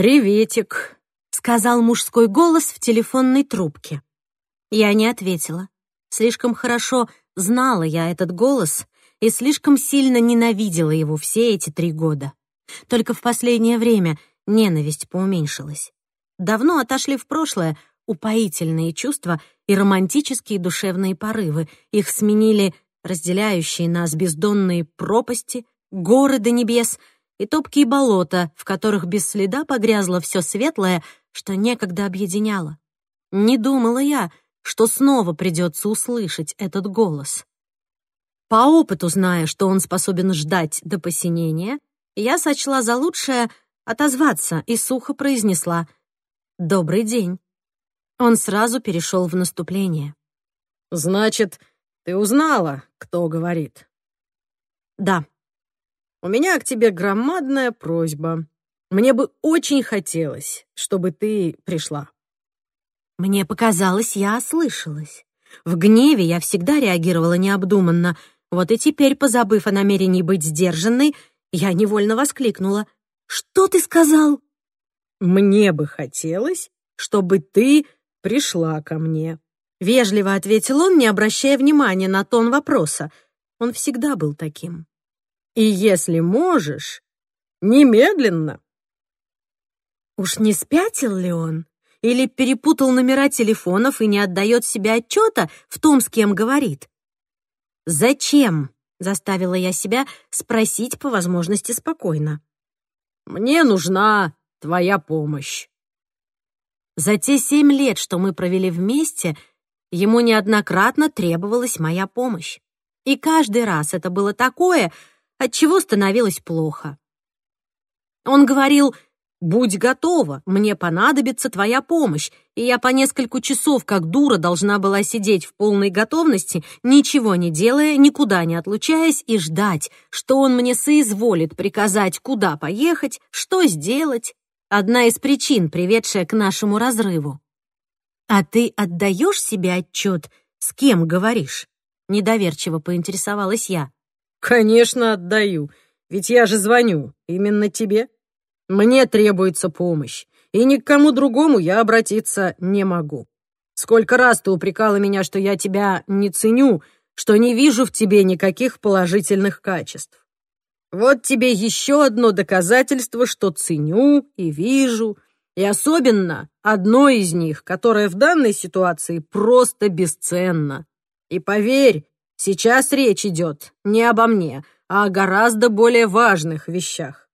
«Приветик», — сказал мужской голос в телефонной трубке. Я не ответила. Слишком хорошо знала я этот голос и слишком сильно ненавидела его все эти три года. Только в последнее время ненависть поуменьшилась. Давно отошли в прошлое упоительные чувства и романтические душевные порывы. Их сменили разделяющие нас бездонные пропасти, горы до небес и топкие болота, в которых без следа погрязло все светлое, что некогда объединяло. Не думала я, что снова придется услышать этот голос. По опыту зная, что он способен ждать до посинения, я сочла за лучшее отозваться и сухо произнесла «Добрый день». Он сразу перешел в наступление. «Значит, ты узнала, кто говорит?» «Да». «У меня к тебе громадная просьба. Мне бы очень хотелось, чтобы ты пришла». Мне показалось, я ослышалась. В гневе я всегда реагировала необдуманно. Вот и теперь, позабыв о намерении быть сдержанной, я невольно воскликнула. «Что ты сказал?» «Мне бы хотелось, чтобы ты пришла ко мне». Вежливо ответил он, не обращая внимания на тон вопроса. Он всегда был таким. «И если можешь, немедленно». Уж не спятил ли он? Или перепутал номера телефонов и не отдает себе отчета в том, с кем говорит? «Зачем?» — заставила я себя спросить по возможности спокойно. «Мне нужна твоя помощь». За те семь лет, что мы провели вместе, ему неоднократно требовалась моя помощь. И каждый раз это было такое, от чего становилось плохо. Он говорил «Будь готова, мне понадобится твоя помощь», и я по несколько часов, как дура, должна была сидеть в полной готовности, ничего не делая, никуда не отлучаясь и ждать, что он мне соизволит приказать, куда поехать, что сделать. Одна из причин, приведшая к нашему разрыву. «А ты отдаешь себе отчет, с кем говоришь?» Недоверчиво поинтересовалась я. «Конечно отдаю, ведь я же звоню именно тебе». Мне требуется помощь, и ни к кому другому я обратиться не могу. Сколько раз ты упрекала меня, что я тебя не ценю, что не вижу в тебе никаких положительных качеств. Вот тебе еще одно доказательство, что ценю и вижу, и особенно одно из них, которое в данной ситуации просто бесценно. И поверь, сейчас речь идет не обо мне, а о гораздо более важных вещах.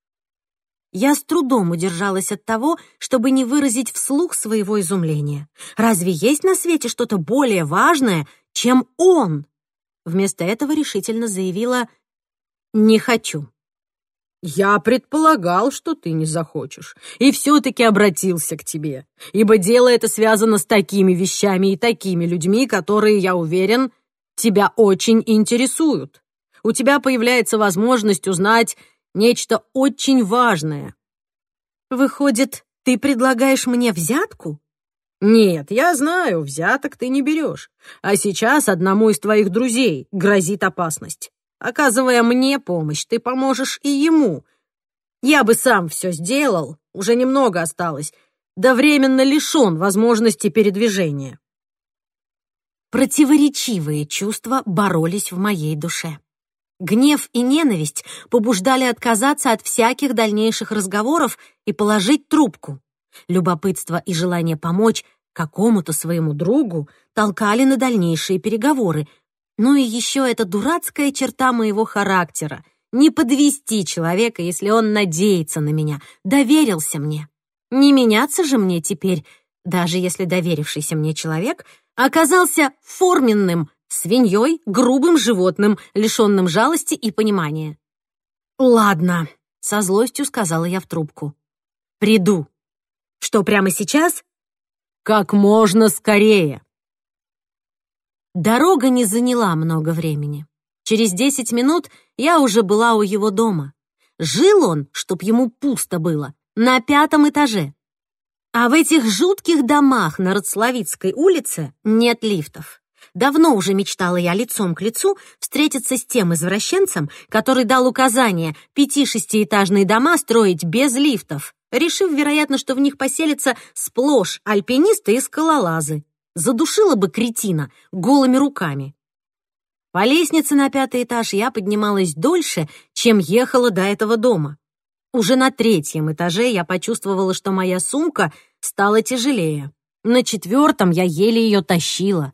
Я с трудом удержалась от того, чтобы не выразить вслух своего изумления. Разве есть на свете что-то более важное, чем он? Вместо этого решительно заявила «не хочу». «Я предполагал, что ты не захочешь, и все-таки обратился к тебе, ибо дело это связано с такими вещами и такими людьми, которые, я уверен, тебя очень интересуют. У тебя появляется возможность узнать нечто очень важное. Выходит, ты предлагаешь мне взятку? Нет, я знаю, взяток ты не берешь. А сейчас одному из твоих друзей грозит опасность. Оказывая мне помощь, ты поможешь и ему. Я бы сам все сделал, уже немного осталось, да временно лишен возможности передвижения. Противоречивые чувства боролись в моей душе. Гнев и ненависть побуждали отказаться от всяких дальнейших разговоров и положить трубку. Любопытство и желание помочь какому-то своему другу толкали на дальнейшие переговоры. Ну и еще эта дурацкая черта моего характера — не подвести человека, если он надеется на меня, доверился мне. Не меняться же мне теперь, даже если доверившийся мне человек оказался форменным, свиньей, грубым животным, лишенным жалости и понимания. «Ладно», — со злостью сказала я в трубку. «Приду. Что, прямо сейчас?» «Как можно скорее». Дорога не заняла много времени. Через десять минут я уже была у его дома. Жил он, чтоб ему пусто было, на пятом этаже. А в этих жутких домах на Роцлавицкой улице нет лифтов. Давно уже мечтала я лицом к лицу встретиться с тем извращенцем, который дал указание пяти-шестиэтажные дома строить без лифтов. решив, вероятно, что в них поселятся сплошь альпинисты и скалолазы. Задушила бы кретина голыми руками. По лестнице на пятый этаж я поднималась дольше, чем ехала до этого дома. Уже на третьем этаже я почувствовала, что моя сумка стала тяжелее. На четвертом я еле ее тащила.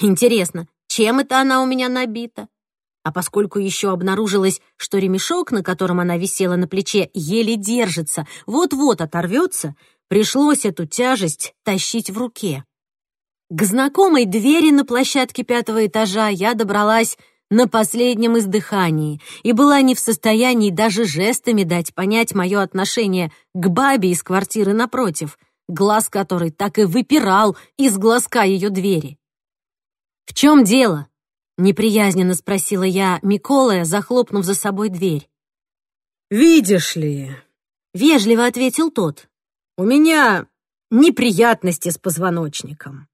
Интересно, чем это она у меня набита? А поскольку еще обнаружилось, что ремешок, на котором она висела на плече, еле держится, вот-вот оторвется, пришлось эту тяжесть тащить в руке. К знакомой двери на площадке пятого этажа я добралась на последнем издыхании и была не в состоянии даже жестами дать понять мое отношение к бабе из квартиры напротив, глаз которой так и выпирал из глазка ее двери. «В чем дело?» Неприязненно спросила я Миколая, захлопнув за собой дверь. «Видишь ли...» — вежливо ответил тот. «У меня неприятности с позвоночником».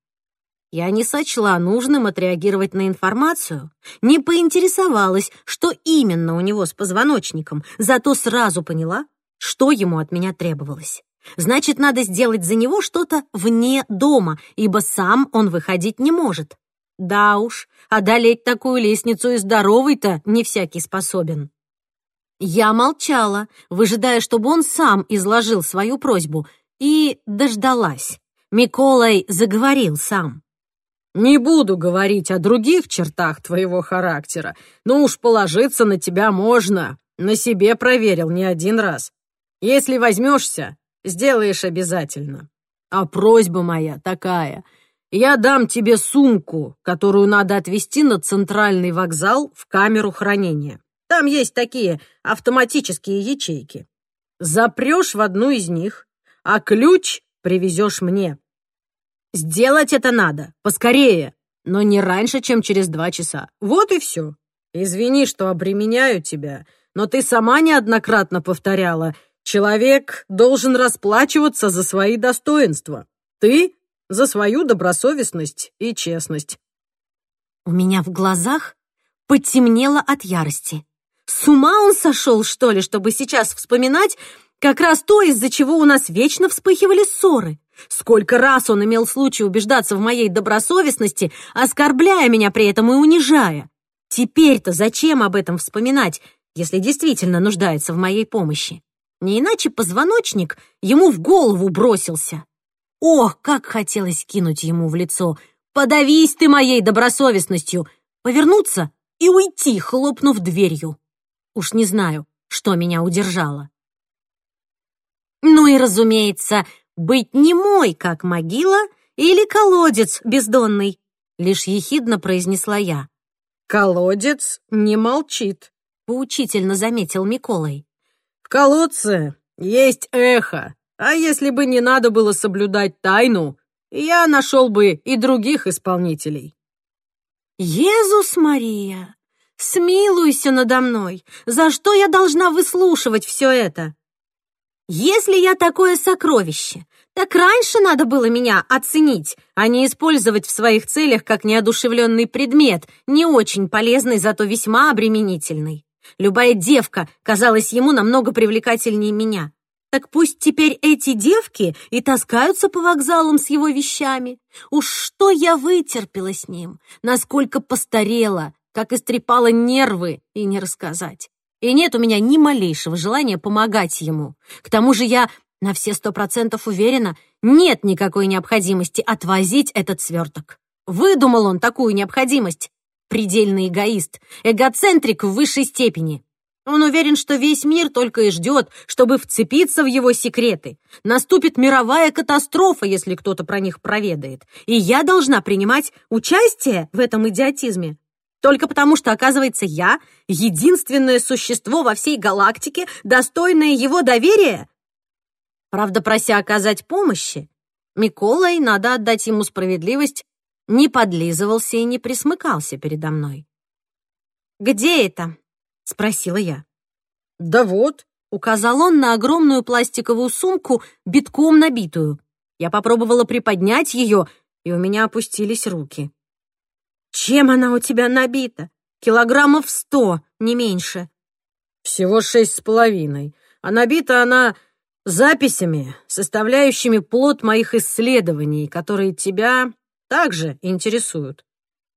Я не сочла нужным отреагировать на информацию, не поинтересовалась, что именно у него с позвоночником, зато сразу поняла, что ему от меня требовалось. Значит, надо сделать за него что-то вне дома, ибо сам он выходить не может. Да уж, одолеть такую лестницу и здоровый-то не всякий способен. Я молчала, выжидая, чтобы он сам изложил свою просьбу, и дождалась. Миколай заговорил сам. «Не буду говорить о других чертах твоего характера, но уж положиться на тебя можно. На себе проверил не один раз. Если возьмешься, сделаешь обязательно. А просьба моя такая — я дам тебе сумку, которую надо отвезти на центральный вокзал в камеру хранения. Там есть такие автоматические ячейки. Запрешь в одну из них, а ключ привезешь мне. Сделать это надо, поскорее, но не раньше, чем через два часа. Вот и все. Извини, что обременяю тебя, но ты сама неоднократно повторяла, человек должен расплачиваться за свои достоинства. Ты за свою добросовестность и честность. У меня в глазах потемнело от ярости. С ума он сошел, что ли, чтобы сейчас вспоминать как раз то, из-за чего у нас вечно вспыхивали ссоры. Сколько раз он имел случай убеждаться в моей добросовестности, оскорбляя меня при этом и унижая. Теперь-то зачем об этом вспоминать, если действительно нуждается в моей помощи? Не иначе позвоночник ему в голову бросился. Ох, как хотелось кинуть ему в лицо. «Подавись ты моей добросовестностью!» Повернуться и уйти, хлопнув дверью. Уж не знаю, что меня удержало. Ну и, разумеется, быть не мой, как могила, или колодец бездонный, лишь ехидно произнесла я. «Колодец не молчит», — поучительно заметил Миколай. «В колодце есть эхо, а если бы не надо было соблюдать тайну, я нашел бы и других исполнителей. Иисус Мария, смилуйся надо мной. За что я должна выслушивать все это? Если я такое сокровище, так раньше надо было меня оценить, а не использовать в своих целях как неодушевленный предмет, не очень полезный, зато весьма обременительный. Любая девка казалась ему намного привлекательнее меня. Так пусть теперь эти девки и таскаются по вокзалам с его вещами. Уж что я вытерпела с ним, насколько постарела, как истрепала нервы, и не рассказать. И нет у меня ни малейшего желания помогать ему. К тому же я на все сто процентов уверена, нет никакой необходимости отвозить этот сверток. Выдумал он такую необходимость. Предельный эгоист, эгоцентрик в высшей степени. Он уверен, что весь мир только и ждет, чтобы вцепиться в его секреты. Наступит мировая катастрофа, если кто-то про них проведает. И я должна принимать участие в этом идиотизме. Только потому, что, оказывается, я — единственное существо во всей галактике, достойное его доверия. Правда, прося оказать помощи, Миколай, надо отдать ему справедливость, не подлизывался и не присмыкался передо мной. «Где это?» — спросила я. «Да вот», — указал он на огромную пластиковую сумку, битком набитую. Я попробовала приподнять ее, и у меня опустились руки. «Чем она у тебя набита? Килограммов сто, не меньше». «Всего шесть с половиной, а набита она записями, составляющими плод моих исследований, которые тебя также интересуют.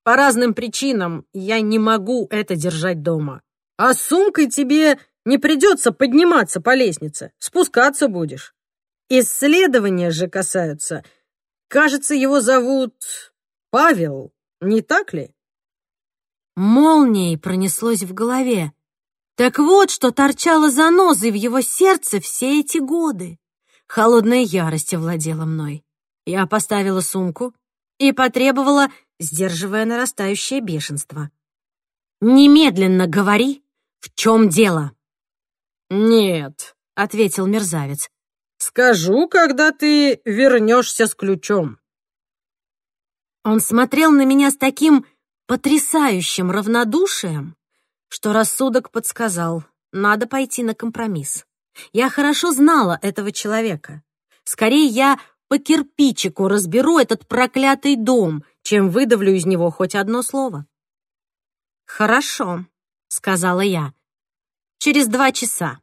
По разным причинам я не могу это держать дома. А с сумкой тебе не придется подниматься по лестнице, спускаться будешь. Исследования же касаются... Кажется, его зовут Павел, не так ли? Молнией пронеслось в голове. Так вот, что торчало занозой в его сердце все эти годы. Холодная ярость овладела мной. Я поставила сумку и потребовала, сдерживая нарастающее бешенство. «Немедленно говори, в чем дело?» «Нет», — ответил мерзавец. «Скажу, когда ты вернешься с ключом». Он смотрел на меня с таким потрясающим равнодушием, что рассудок подсказал, надо пойти на компромисс. Я хорошо знала этого человека. Скорее, я по кирпичику разберу этот проклятый дом, чем выдавлю из него хоть одно слово. «Хорошо», — сказала я. «Через два часа».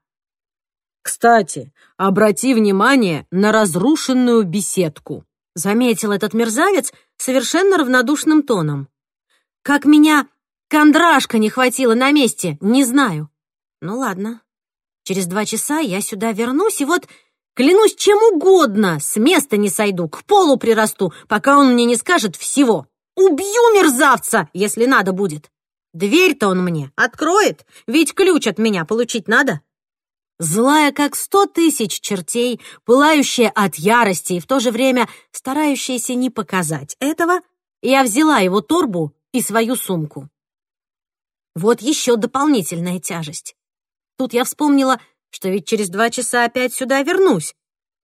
«Кстати, обрати внимание на разрушенную беседку», — заметил этот мерзавец совершенно равнодушным тоном. «Как меня Кондрашка не хватило на месте, не знаю. Ну ладно. Через два часа я сюда вернусь, и вот, клянусь чем угодно, с места не сойду, к полу прирасту, пока он мне не скажет всего. Убью мерзавца, если надо будет. Дверь-то он мне откроет, ведь ключ от меня получить надо. Злая, как сто тысяч чертей, пылающая от ярости и в то же время старающаяся не показать этого, я взяла его торбу и свою сумку. Вот еще дополнительная тяжесть. Тут я вспомнила, что ведь через два часа опять сюда вернусь.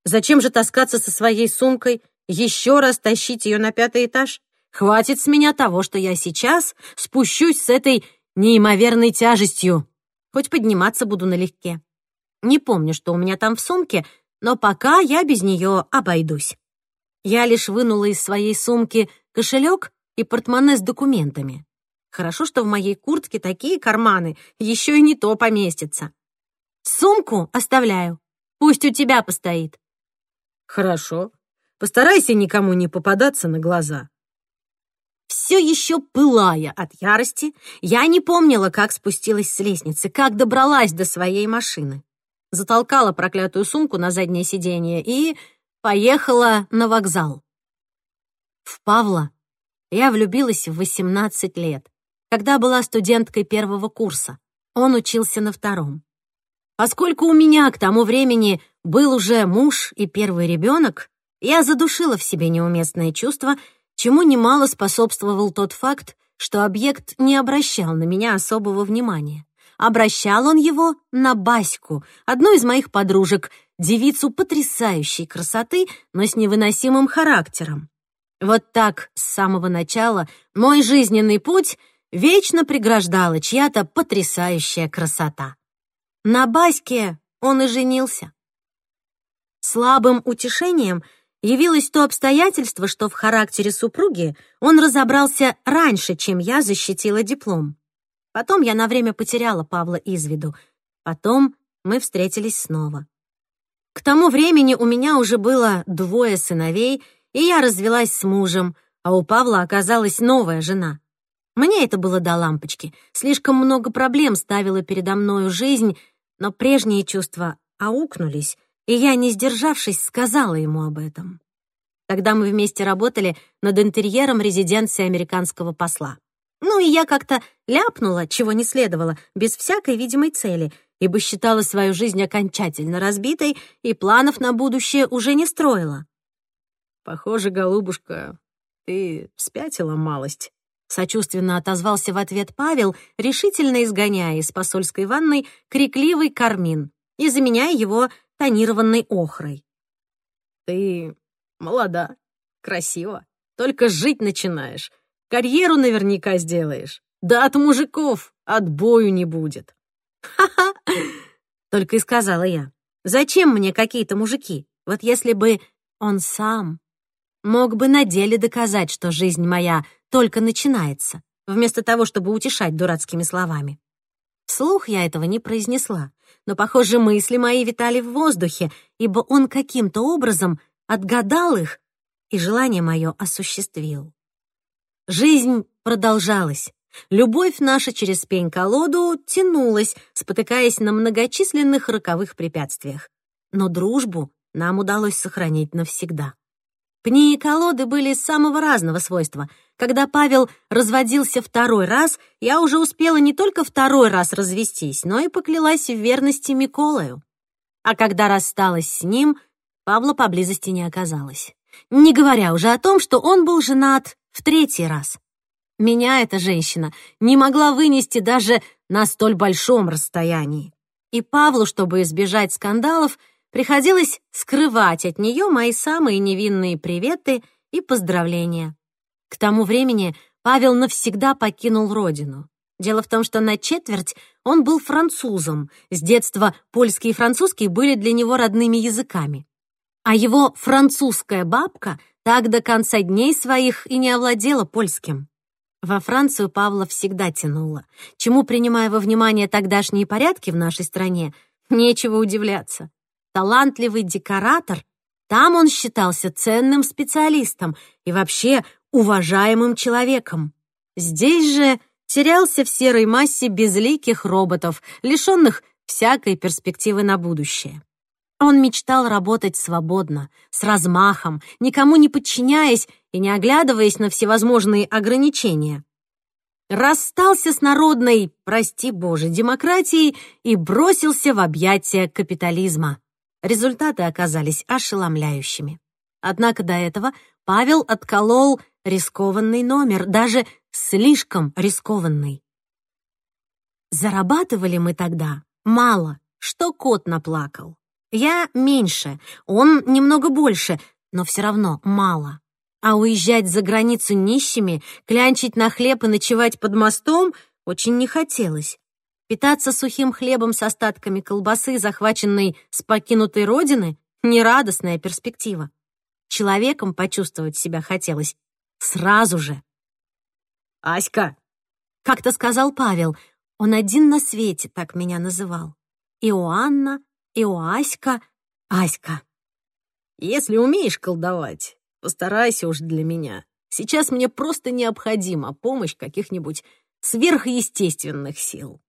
Зачем же таскаться со своей сумкой, еще раз тащить ее на пятый этаж? Хватит с меня того, что я сейчас спущусь с этой неимоверной тяжестью. Хоть подниматься буду налегке. Не помню, что у меня там в сумке, но пока я без нее обойдусь. Я лишь вынула из своей сумки кошелек и портмоне с документами. Хорошо, что в моей куртке такие карманы, еще и не то поместится. Сумку оставляю. Пусть у тебя постоит. Хорошо. Постарайся никому не попадаться на глаза. Все еще пылая от ярости, я не помнила, как спустилась с лестницы, как добралась до своей машины. Затолкала проклятую сумку на заднее сиденье и поехала на вокзал. В Павла я влюбилась в 18 лет когда была студенткой первого курса. Он учился на втором. Поскольку у меня к тому времени был уже муж и первый ребенок, я задушила в себе неуместное чувство, чему немало способствовал тот факт, что объект не обращал на меня особого внимания. Обращал он его на Баську, одну из моих подружек, девицу потрясающей красоты, но с невыносимым характером. Вот так с самого начала мой жизненный путь — вечно преграждала чья-то потрясающая красота. На Баське он и женился. Слабым утешением явилось то обстоятельство, что в характере супруги он разобрался раньше, чем я защитила диплом. Потом я на время потеряла Павла из виду. Потом мы встретились снова. К тому времени у меня уже было двое сыновей, и я развелась с мужем, а у Павла оказалась новая жена — мне это было до лампочки. Слишком много проблем ставила передо мною жизнь, но прежние чувства аукнулись, и я, не сдержавшись, сказала ему об этом. Тогда мы вместе работали над интерьером резиденции американского посла. Ну и я как-то ляпнула, чего не следовало, без всякой видимой цели, ибо считала свою жизнь окончательно разбитой и планов на будущее уже не строила. «Похоже, голубушка, ты спятила малость», Сочувственно отозвался в ответ Павел, решительно изгоняя из посольской ванной крикливый кармин и заменяя его тонированной охрой. «Ты молода, красива, только жить начинаешь. Карьеру наверняка сделаешь. Да от мужиков отбою не будет». «Ха-ха!» — только и сказала я. «Зачем мне какие-то мужики? Вот если бы он сам мог бы на деле доказать, что жизнь моя только начинается, вместо того, чтобы утешать дурацкими словами. Вслух я этого не произнесла, но, похоже, мысли мои витали в воздухе, ибо он каким-то образом отгадал их и желание мое осуществил. Жизнь продолжалась. Любовь наша через пень-колоду тянулась, спотыкаясь на многочисленных роковых препятствиях. Но дружбу нам удалось сохранить навсегда. Пни и колоды были самого разного свойства. Когда Павел разводился второй раз, я уже успела не только второй раз развестись, но и поклялась в верности Миколаю. А когда рассталась с ним, Павла поблизости не оказалось. Не говоря уже о том, что он был женат в третий раз. Меня эта женщина не могла вынести даже на столь большом расстоянии. И Павлу, чтобы избежать скандалов, приходилось скрывать от нее мои самые невинные приветы и поздравления. К тому времени Павел навсегда покинул родину. Дело в том, что на четверть он был французом. С детства польский и французский были для него родными языками. А его французская бабка так до конца дней своих и не овладела польским. Во Францию Павла всегда тянуло, чему, принимая во внимание тогдашние порядки в нашей стране, нечего удивляться талантливый декоратор, там он считался ценным специалистом и вообще уважаемым человеком. Здесь же терялся в серой массе безликих роботов, лишенных всякой перспективы на будущее. Он мечтал работать свободно, с размахом, никому не подчиняясь и не оглядываясь на всевозможные ограничения. Расстался с народной, прости боже, демократией и бросился в объятия капитализма. Результаты оказались ошеломляющими. Однако до этого Павел отколол рискованный номер, даже слишком рискованный. Зарабатывали мы тогда мало, что кот наплакал. Я меньше, он немного больше, но все равно мало. А уезжать за границу нищими, клянчить на хлеб и ночевать под мостом очень не хотелось. Питаться сухим хлебом с остатками колбасы, захваченной с покинутой родины, нерадостная перспектива. Человеком почувствовать себя хотелось сразу же. «Аська!» — как-то сказал Павел. Он один на свете так меня называл. Иоанна, Иоаська, Аська. «Если умеешь колдовать, постарайся уж для меня. Сейчас мне просто необходима помощь каких-нибудь сверхъестественных сил».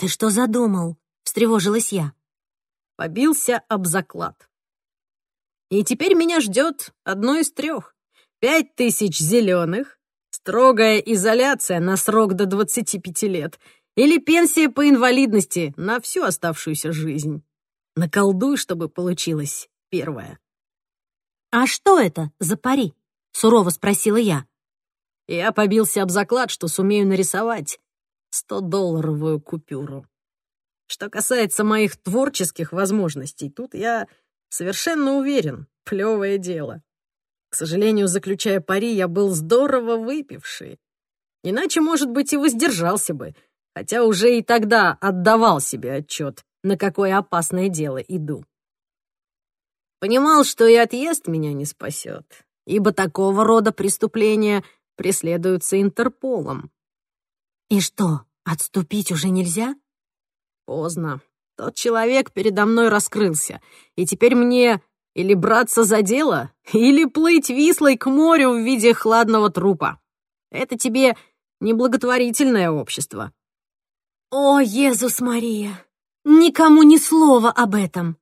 «Ты что задумал?» — встревожилась я. Побился об заклад. И теперь меня ждет одно из трех. Пять тысяч зеленых, строгая изоляция на срок до 25 лет или пенсия по инвалидности на всю оставшуюся жизнь. Наколдуй, чтобы получилось первое. «А что это за пари?» — сурово спросила я. Я побился об заклад, что сумею нарисовать 100-долларовую купюру. Что касается моих творческих возможностей, тут я совершенно уверен, плевое дело. К сожалению, заключая пари, я был здорово выпивший. Иначе, может быть, и воздержался бы, хотя уже и тогда отдавал себе отчет, на какое опасное дело иду. Понимал, что и отъезд меня не спасет, ибо такого рода преступления преследуются Интерполом. «И что, отступить уже нельзя?» «Поздно. Тот человек передо мной раскрылся, и теперь мне или браться за дело, или плыть вислой к морю в виде хладного трупа. Это тебе неблаготворительное общество». «О, Иисус Мария! Никому ни слова об этом!»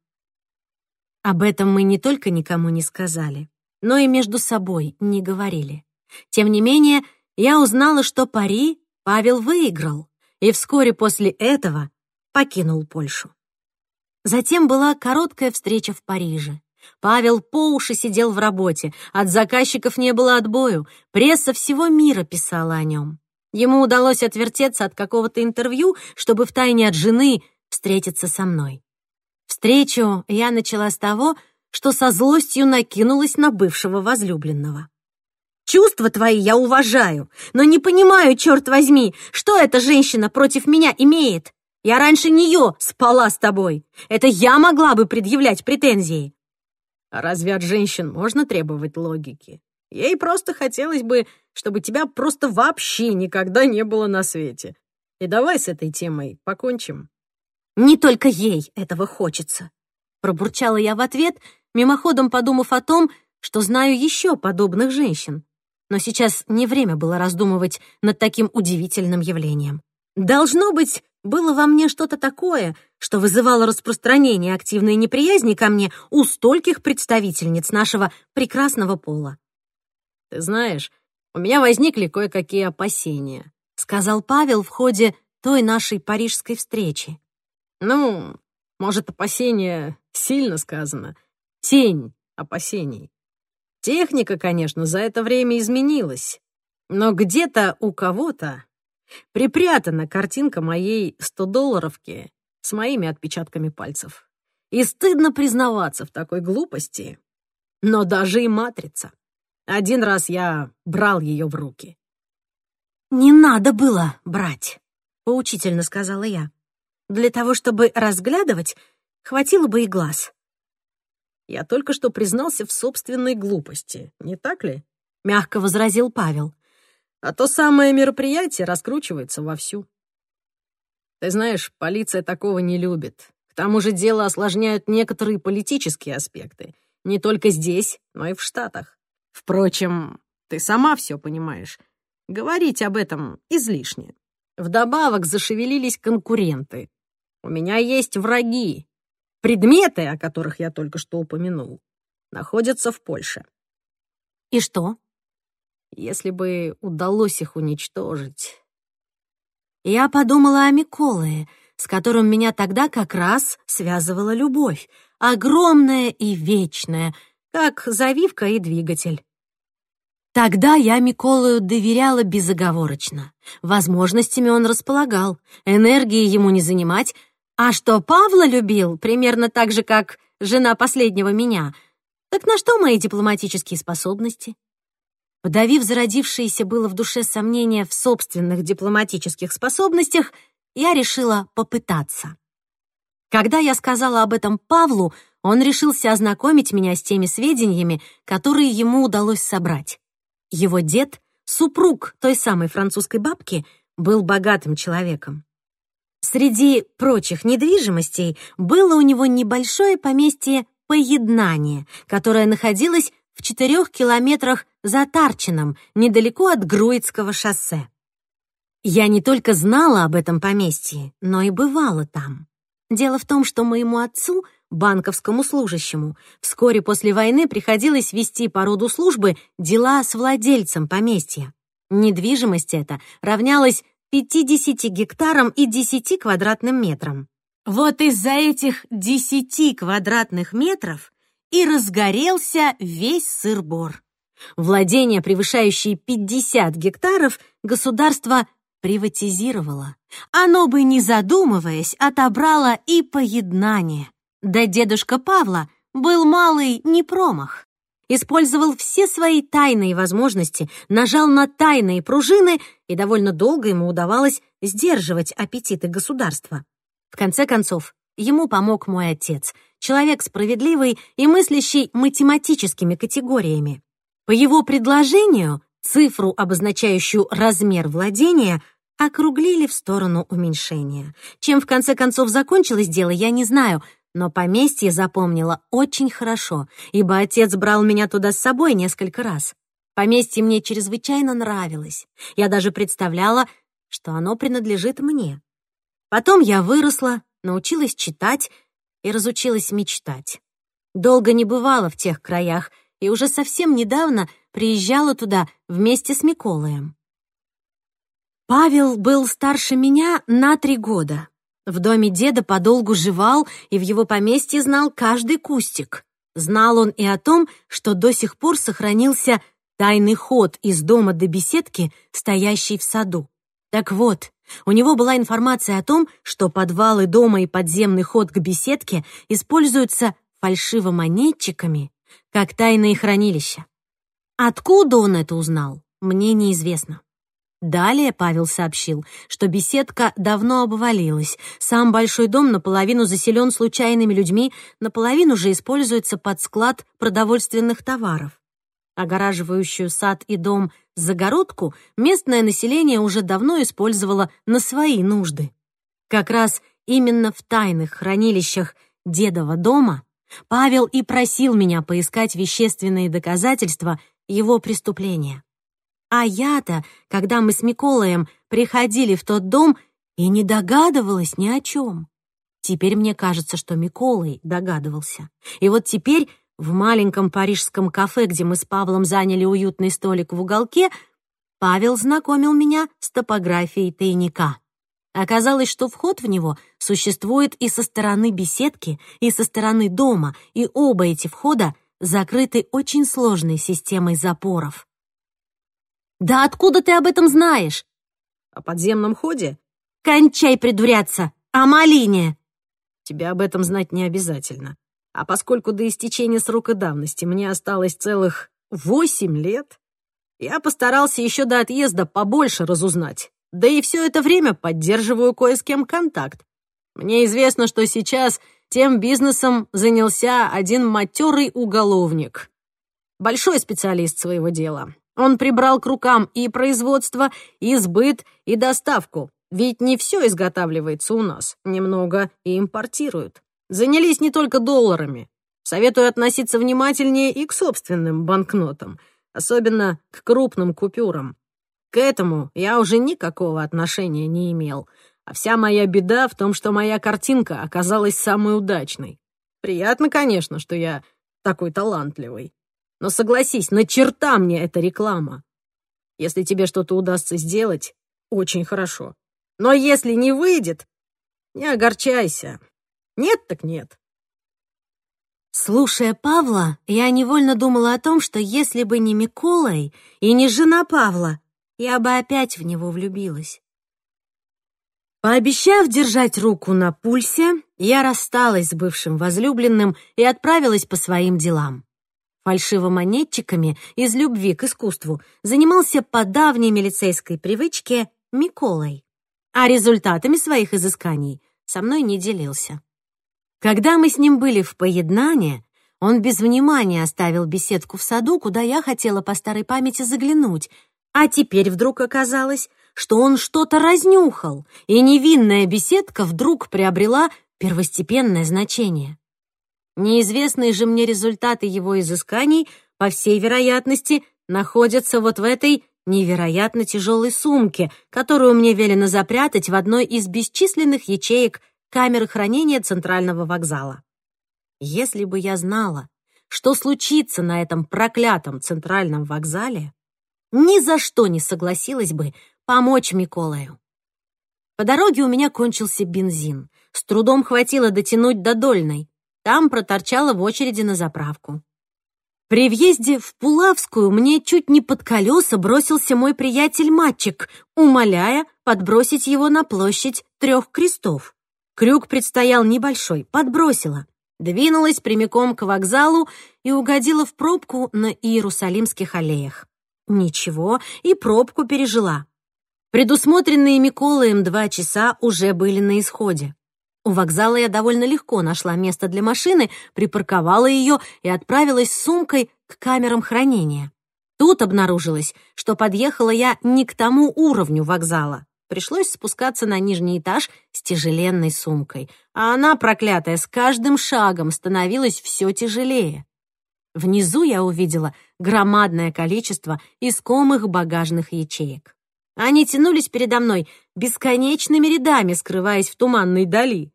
Об этом мы не только никому не сказали, но и между собой не говорили. Тем не менее, я узнала, что Пари Павел выиграл и вскоре после этого покинул Польшу. Затем была короткая встреча в Париже. Павел по уши сидел в работе, от заказчиков не было отбою, пресса всего мира писала о нем. Ему удалось отвертеться от какого-то интервью, чтобы втайне от жены встретиться со мной. Встречу я начала с того, что со злостью накинулась на бывшего возлюбленного. Чувства твои я уважаю, но не понимаю, черт возьми, что эта женщина против меня имеет. Я раньше нее спала с тобой. Это я могла бы предъявлять претензии. А разве от женщин можно требовать логики? Ей просто хотелось бы, чтобы тебя просто вообще никогда не было на свете. И давай с этой темой покончим. Не только ей этого хочется. Пробурчала я в ответ, мимоходом подумав о том, что знаю еще подобных женщин. Но сейчас не время было раздумывать над таким удивительным явлением. Должно быть, было во мне что-то такое, что вызывало распространение активной неприязни ко мне у стольких представительниц нашего прекрасного пола. «Ты знаешь, у меня возникли кое-какие опасения», — сказал Павел в ходе той нашей парижской встречи. «Ну, может, опасения сильно сказано. Тень опасений. Техника, конечно, за это время изменилась, но где-то у кого-то Припрятана картинка моей 100-долларовки с моими отпечатками пальцев. И стыдно признаваться в такой глупости, но даже и матрица. Один раз я брал ее в руки. «Не надо было брать», — поучительно сказала я. «Для того, чтобы разглядывать, хватило бы и глаз». «Я только что признался в собственной глупости, не так ли?» — мягко возразил Павел а то самое мероприятие раскручивается вовсю. Ты знаешь, полиция такого не любит. К тому же дело осложняют некоторые политические аспекты. Не только здесь, но и в Штатах. Впрочем, ты сама все понимаешь. Говорить об этом излишне. Вдобавок зашевелились конкуренты. У меня есть враги. Предметы, о которых я только что упомянул, находятся в Польше. И что? Если бы удалось их уничтожить. Я подумала о Миколае, с которым меня тогда как раз связывала любовь, огромная и вечная, как завивка и двигатель. Тогда я Миколаю доверяла безоговорочно. Возможностями он располагал, энергии ему не занимать, а что Павла любил, примерно так же, как жена последнего меня, так на что мои дипломатические способности? Подавив зародившееся было в душе сомнения в собственных дипломатических способностях, я решила попытаться. Когда я сказала об этом Павлу, он решился ознакомить меня с теми сведениями, которые ему удалось собрать. Его дед, супруг той самой французской бабки, был богатым человеком. Среди прочих недвижимостей было у него небольшое поместье Поеднание, которое находилось в четырех километрах за Тарчином, недалеко от Груицкого шоссе. Я не только знала об этом поместье, но и бывала там. Дело в том, что моему отцу, банковскому служащему, вскоре после войны приходилось вести по роду службы дела с владельцем поместья. Недвижимость эта равнялась 50 гектарам и 10 квадратным метрам. Вот из-за этих 10 квадратных метров и разгорелся весь сыр-бор. Владения, превышающие 50 гектаров, государство приватизировало. Оно бы, не задумываясь, отобрало и поеднание. Да дедушка Павла был малый не промах. Использовал все свои тайные возможности, нажал на тайные пружины, и довольно долго ему удавалось сдерживать аппетиты государства. В конце концов, ему помог мой отец — человек справедливый и мыслящий математическими категориями. По его предложению цифру, обозначающую размер владения, округлили в сторону уменьшения. Чем в конце концов закончилось дело, я не знаю, но поместье запомнила очень хорошо, ибо отец брал меня туда с собой несколько раз. Поместье мне чрезвычайно нравилось. Я даже представляла, что оно принадлежит мне. Потом я выросла, научилась читать и разучилась мечтать. Долго не бывала в тех краях и уже совсем недавно приезжала туда вместе с Миколаем. Павел был старше меня на три года. В доме деда подолгу жевал и в его поместье знал каждый кустик. Знал он и о том, что до сих пор сохранился тайный ход из дома до беседки, стоящий в саду. Так вот, у него была информация о том, что подвалы дома и подземный ход к беседке используются фальшивомонетчиками как тайные хранилища. Откуда он это узнал, мне неизвестно. Далее Павел сообщил, что беседка давно обвалилась. Сам большой дом наполовину заселен случайными людьми, наполовину же используется под склад продовольственных товаров. Огораживающую сад и дом загородку местное население уже давно использовало на свои нужды. Как раз именно в тайных хранилищах дедова дома Павел и просил меня поискать вещественные доказательства его преступления. А я-то, когда мы с Миколаем приходили в тот дом, и не догадывалась ни о чем. Теперь мне кажется, что Миколай догадывался. И вот теперь в маленьком парижском кафе, где мы с Павлом заняли уютный столик в уголке, Павел знакомил меня с топографией тайника. Оказалось, что вход в него существует и со стороны беседки, и со стороны дома, и оба эти входа закрыты очень сложной системой запоров. «Да откуда ты об этом знаешь?» «О подземном ходе?» «Кончай придуряться! О малине!» «Тебе об этом знать не обязательно. А поскольку до истечения срока давности мне осталось целых восемь лет, я постарался еще до отъезда побольше разузнать. Да и все это время поддерживаю кое с кем контакт. Мне известно, что сейчас тем бизнесом занялся один матерый уголовник. Большой специалист своего дела. Он прибрал к рукам и производство, и сбыт, и доставку. Ведь не все изготавливается у нас, немного и импортируют. Занялись не только долларами. Советую относиться внимательнее и к собственным банкнотам, особенно к крупным купюрам. К этому я уже никакого отношения не имел, а вся моя беда в том, что моя картинка оказалась самой удачной. Приятно, конечно, что я такой талантливый. Но согласись, на черта мне эта реклама. Если тебе что-то удастся сделать, очень хорошо. Но если не выйдет, не огорчайся. Нет так нет. Слушая Павла, я невольно думала о том, что если бы не Миколай и не жена Павла, я бы опять в него влюбилась. Пообещав держать руку на пульсе, я рассталась с бывшим возлюбленным и отправилась по своим делам. Фальшивомонетчиками из любви к искусству занимался по давней милицейской привычке Миколай, а результатами своих изысканий со мной не делился. Когда мы с ним были в поеднане, он без внимания оставил беседку в саду, куда я хотела по старой памяти заглянуть, а теперь вдруг оказалось, что он что-то разнюхал, и невинная беседка вдруг приобрела первостепенное значение. Неизвестные же мне результаты его изысканий, по всей вероятности, находятся вот в этой невероятно тяжелой сумке, которую мне велено запрятать в одной из бесчисленных ячеек камеры хранения центрального вокзала. Если бы я знала, что случится на этом проклятом центральном вокзале, ни за что не согласилась бы помочь Миколаю. По дороге у меня кончился бензин. С трудом хватило дотянуть до Дольной. Там проторчала в очереди на заправку. При въезде в Пулавскую мне чуть не под колеса бросился мой приятель-матчик, умоляя подбросить его на площадь трех крестов. Крюк предстоял небольшой, подбросила. Двинулась прямиком к вокзалу и угодила в пробку на Иерусалимских аллеях. Ничего, и пробку пережила. Предусмотренные Миколаем два часа уже были на исходе. У вокзала я довольно легко нашла место для машины, припарковала ее и отправилась с сумкой к камерам хранения. Тут обнаружилось, что подъехала я не к тому уровню вокзала. Пришлось спускаться на нижний этаж с тяжеленной сумкой, а она, проклятая, с каждым шагом становилась все тяжелее. Внизу я увидела громадное количество искомых багажных ячеек. Они тянулись передо мной бесконечными рядами, скрываясь в туманной дали.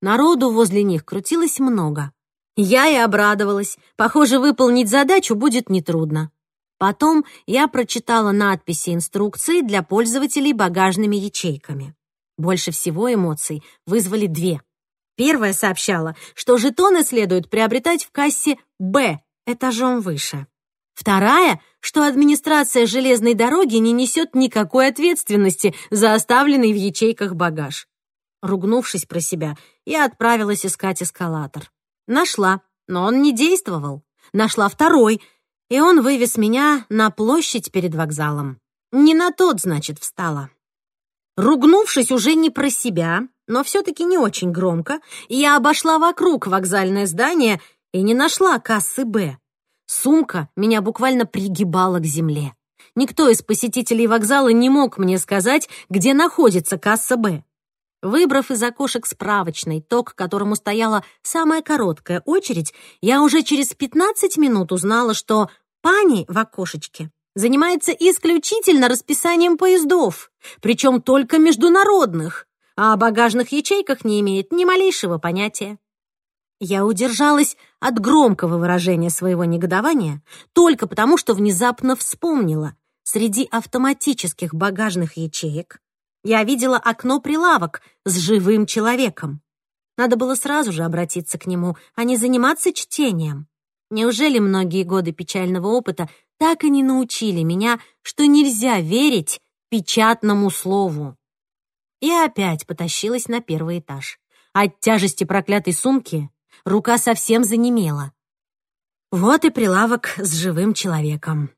Народу возле них крутилось много. Я и обрадовалась. Похоже, выполнить задачу будет нетрудно. Потом я прочитала надписи инструкции для пользователей багажными ячейками. Больше всего эмоций вызвали две. Первая сообщала, что жетоны следует приобретать в кассе «Б» этажом выше. Вторая, что администрация железной дороги не несет никакой ответственности за оставленный в ячейках багаж. Ругнувшись про себя, я отправилась искать эскалатор. Нашла, но он не действовал. Нашла второй, и он вывез меня на площадь перед вокзалом. Не на тот, значит, встала. Ругнувшись уже не про себя, но все-таки не очень громко, я обошла вокруг вокзальное здание и не нашла кассы «Б». сумка меня буквально пригибала к земле. Никто из посетителей вокзала не мог мне сказать, где находится касса «Б». Выбрав из окошек справочной то, к которому стояла самая короткая очередь, я уже через 15 минут узнала, что пани в окошечке занимается исключительно расписанием поездов, причем только международных, а о багажных ячейках не имеет ни малейшего понятия. Я удержалась от громкого выражения своего негодования только потому, что внезапно вспомнила. Среди автоматических багажных ячеек я видела окно-прилавок с живым человеком. Надо было сразу же обратиться к нему, а не заниматься чтением. Неужели многие годы печального опыта так и не научили меня, что нельзя верить печатному слову? И опять потащилась на первый этаж. От тяжести проклятой сумки рука совсем занемела. Вот и прилавок с живым человеком.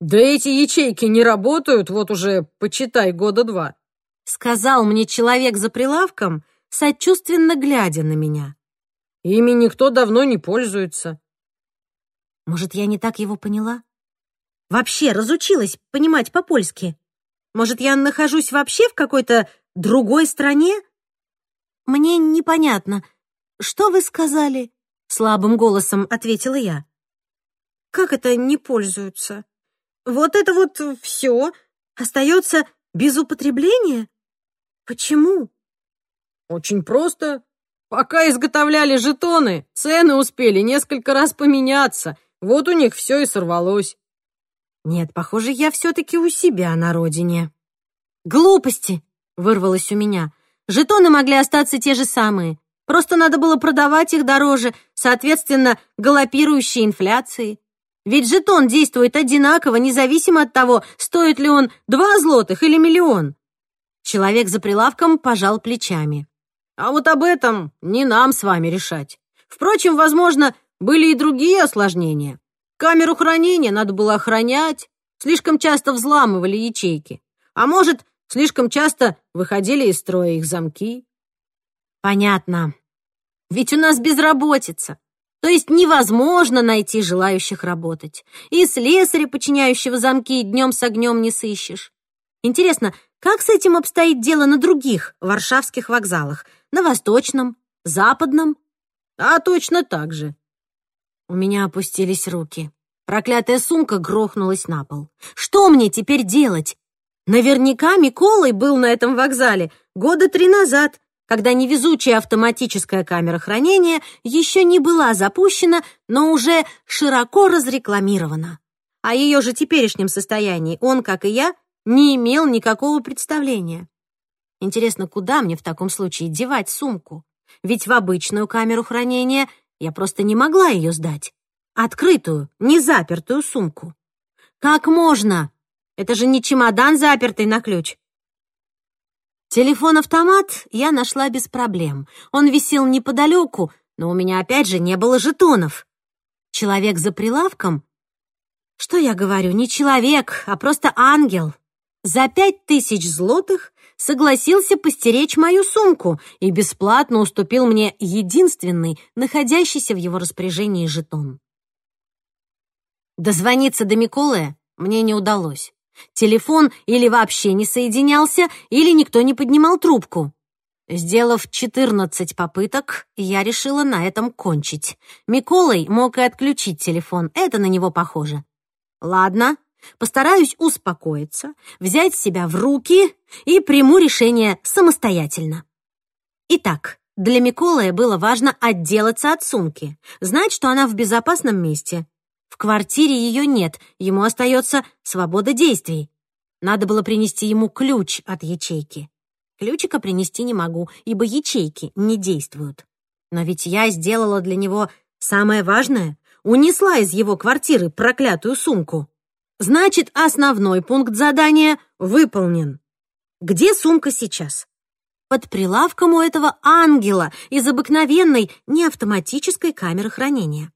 «Да эти ячейки не работают вот уже, почитай, года два», сказал мне человек за прилавком, сочувственно глядя на меня. «Ими никто давно не пользуется». Может, я не так его поняла? Вообще разучилась понимать по-польски. Может, я нахожусь вообще в какой-то другой стране? Мне непонятно, «Что вы сказали?» — слабым голосом ответила я. «Как это не пользуются? Вот это вот все остается без употребления? Почему?» «Очень просто. Пока изготовляли жетоны, цены успели несколько раз поменяться. Вот у них все и сорвалось». «Нет, похоже, я все-таки у себя на родине». «Глупости!» — вырвалось у меня. «Жетоны могли остаться те же самые. Просто надо было продавать их дороже, соответственно, галопирующей инфляции. Ведь жетон действует одинаково, независимо от того, стоит ли он два злотых или миллион. Человек за прилавком пожал плечами. А вот об этом не нам с вами решать. Впрочем, возможно, были и другие осложнения. Камеру хранения надо было охранять, слишком часто взламывали ячейки. А может, слишком часто выходили из строя их замки. Понятно. Ведь у нас безработица. То есть невозможно найти желающих работать. И слесаря, подчиняющего замки, днем с огнем не сыщешь. Интересно, как с этим обстоит дело на других варшавских вокзалах? На Восточном, Западном? А точно так же. У меня опустились руки. Проклятая сумка грохнулась на пол. Что мне теперь делать? Наверняка Миколай был на этом вокзале года три назад, когда невезучая автоматическая камера хранения еще не была запущена, но уже широко разрекламирована. О ее же теперешнем состоянии он, как и я, не имел никакого представления. Интересно, куда мне в таком случае девать сумку? Ведь в обычную камеру хранения я просто не могла ее сдать. Открытую, не запертую сумку. Как можно? Это же не чемодан, запертый на ключ. Телефон-автомат я нашла без проблем. Он висел неподалеку, но у меня опять же не было жетонов. Человек за прилавком? Что я говорю, не человек, а просто ангел. За пять тысяч злотых согласился постеречь мою сумку и бесплатно уступил мне единственный, находящийся в его распоряжении жетон. Дозвониться до Миколы мне не удалось. Телефон или вообще не соединялся, или никто не поднимал трубку. Сделав 14 попыток, я решила на этом кончить. Миколай мог и отключить телефон, это на него похоже. Ладно, постараюсь успокоиться, взять себя в руки и приму решение самостоятельно. Итак, для Миколая было важно отделаться от сумки, знать, что она в безопасном месте, в квартире ее нет, ему остается свобода действий. Надо было принести ему ключ от ячейки. Ключика принести не могу, ибо ячейки не действуют. Но ведь я сделала для него самое важное. Унесла из его квартиры проклятую сумку. Значит, основной пункт задания выполнен. Где сумка сейчас? Под прилавком у этого ангела из обыкновенной неавтоматической камеры хранения.